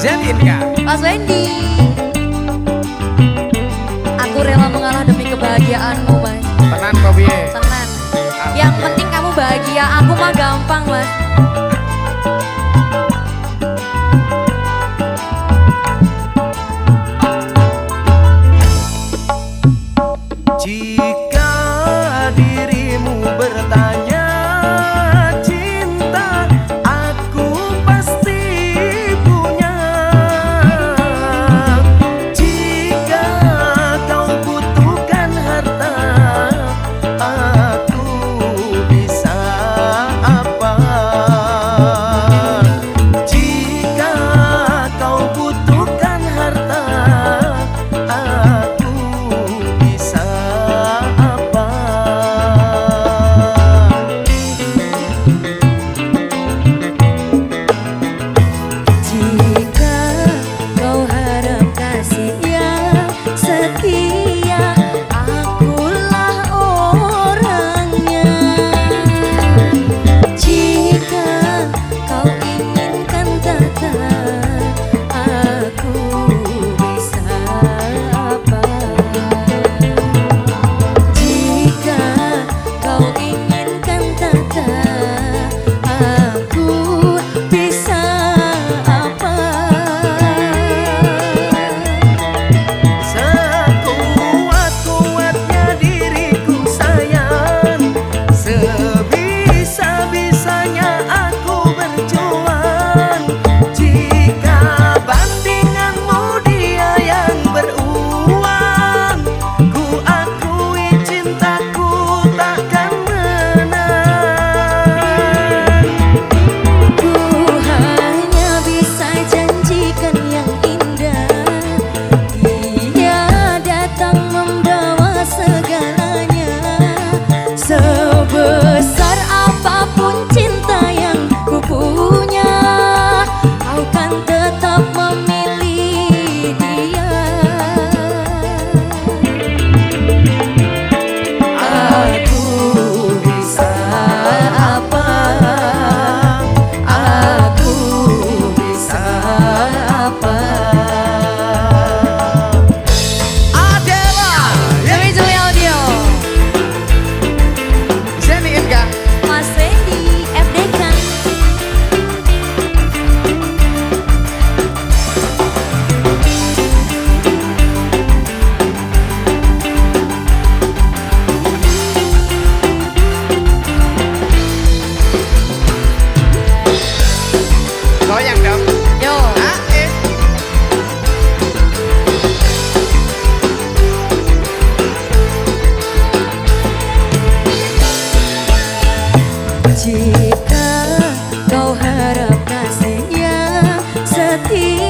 Mas Wendy. Aku rela mengalah demi kebahagiaanmu mas. Tenan kok piye? Tenan. Yang penting kamu bahagia. Aku mah gampang mas. Jika be